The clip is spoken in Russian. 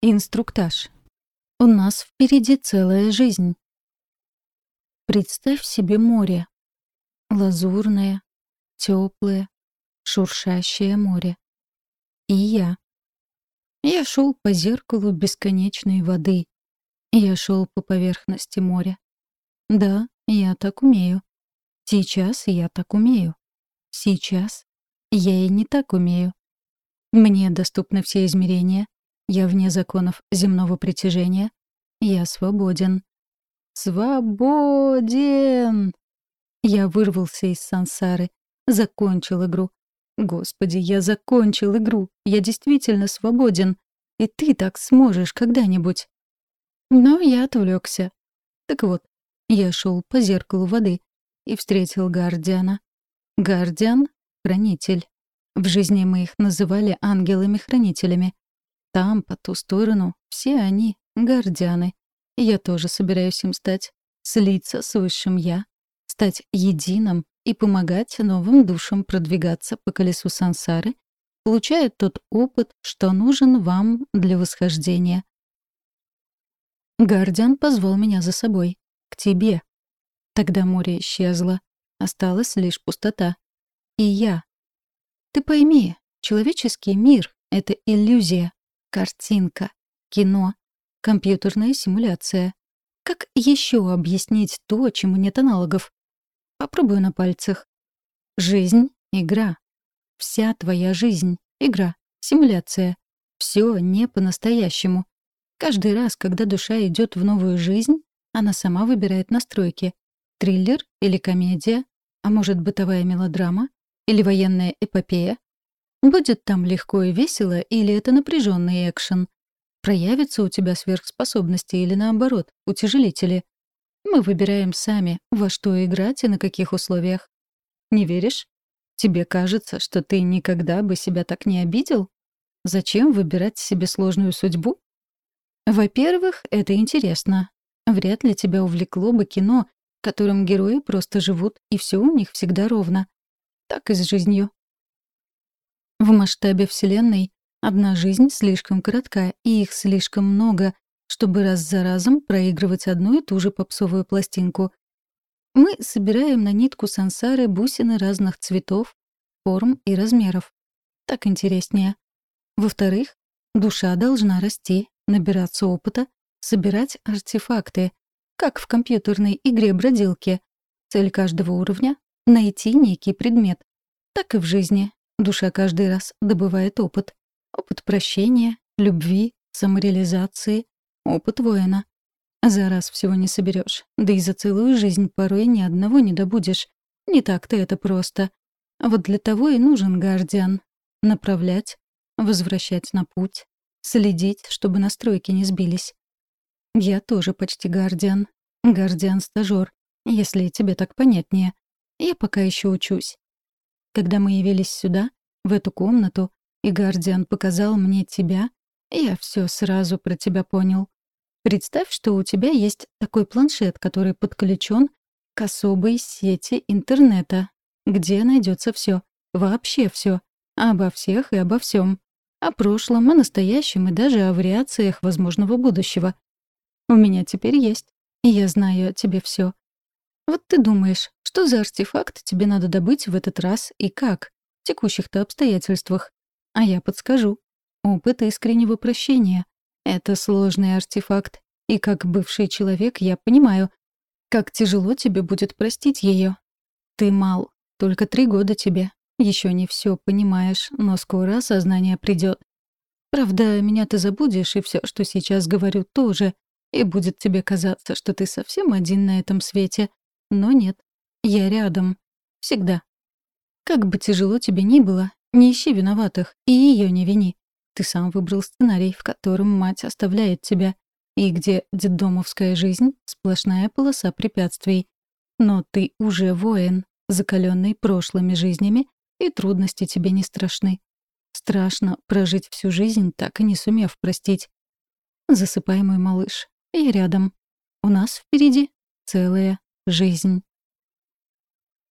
Инструктаж. У нас впереди целая жизнь. Представь себе море. Лазурное, теплое, шуршащее море. И я. Я шел по зеркалу бесконечной воды. Я шел по поверхности моря. Да, я так умею. Сейчас я так умею. Сейчас я и не так умею. Мне доступны все измерения, я вне законов земного притяжения. Я свободен. Свободен! Я вырвался из сансары, закончил игру. Господи, я закончил игру. Я действительно свободен. И ты так сможешь когда-нибудь. Но я отвлекся. Так вот, я шел по зеркалу воды и встретил Гардиана. Гардиан — хранитель. В жизни мы их называли ангелами-хранителями. Там, по ту сторону, все они — гардианы. Я тоже собираюсь им стать. Слиться с высшим «я», стать единым и помогать новым душам продвигаться по колесу сансары, получая тот опыт, что нужен вам для восхождения. Гардиан позвал меня за собой. К тебе. Тогда море исчезло. Осталась лишь пустота. И я. Ты пойми, человеческий мир — это иллюзия. Картинка, кино, компьютерная симуляция. Как еще объяснить то, чему нет аналогов? Попробую на пальцах. Жизнь — игра. Вся твоя жизнь — игра, симуляция. Все не по-настоящему. Каждый раз, когда душа идет в новую жизнь, она сама выбирает настройки. Триллер или комедия, а может, бытовая мелодрама или военная эпопея, Будет там легко и весело, или это напряженный экшен? Проявятся у тебя сверхспособности или наоборот, утяжелители? Мы выбираем сами, во что играть и на каких условиях. Не веришь? Тебе кажется, что ты никогда бы себя так не обидел? Зачем выбирать себе сложную судьбу? Во-первых, это интересно. Вряд ли тебя увлекло бы кино, которым герои просто живут, и все у них всегда ровно. Так и с жизнью. В масштабе Вселенной одна жизнь слишком коротка, и их слишком много, чтобы раз за разом проигрывать одну и ту же попсовую пластинку. Мы собираем на нитку сансары бусины разных цветов, форм и размеров. Так интереснее. Во-вторых, душа должна расти, набираться опыта, собирать артефакты, как в компьютерной игре бродилки. Цель каждого уровня — найти некий предмет. Так и в жизни. Душа каждый раз добывает опыт. Опыт прощения, любви, самореализации, опыт воина. За раз всего не соберешь, да и за целую жизнь порой ни одного не добудешь. Не так-то это просто. Вот для того и нужен гардиан. Направлять, возвращать на путь, следить, чтобы настройки не сбились. Я тоже почти гардиан. Гардиан-стажёр, если тебе так понятнее. Я пока еще учусь. Когда мы явились сюда, в эту комнату, и Гардиан показал мне тебя, я все сразу про тебя понял. Представь, что у тебя есть такой планшет, который подключен к особой сети интернета, где найдется все, вообще все, обо всех и обо всем, о прошлом, о настоящем и даже о вариациях возможного будущего. У меня теперь есть, и я знаю о тебе все. Вот ты думаешь, что за артефакт тебе надо добыть в этот раз и как? В текущих-то обстоятельствах. А я подскажу. Опыт искреннего прощения. Это сложный артефакт. И как бывший человек я понимаю, как тяжело тебе будет простить ее. Ты мал. Только три года тебе. Еще не все понимаешь, но скоро осознание придет. Правда, меня ты забудешь, и все, что сейчас говорю, тоже. И будет тебе казаться, что ты совсем один на этом свете. Но нет, я рядом. Всегда. Как бы тяжело тебе ни было, не ищи виноватых и ее не вини. Ты сам выбрал сценарий, в котором мать оставляет тебя, и где детдомовская жизнь — сплошная полоса препятствий. Но ты уже воин, закаленный прошлыми жизнями, и трудности тебе не страшны. Страшно прожить всю жизнь, так и не сумев простить. Засыпай, мой малыш. Я рядом. У нас впереди целая жизнь.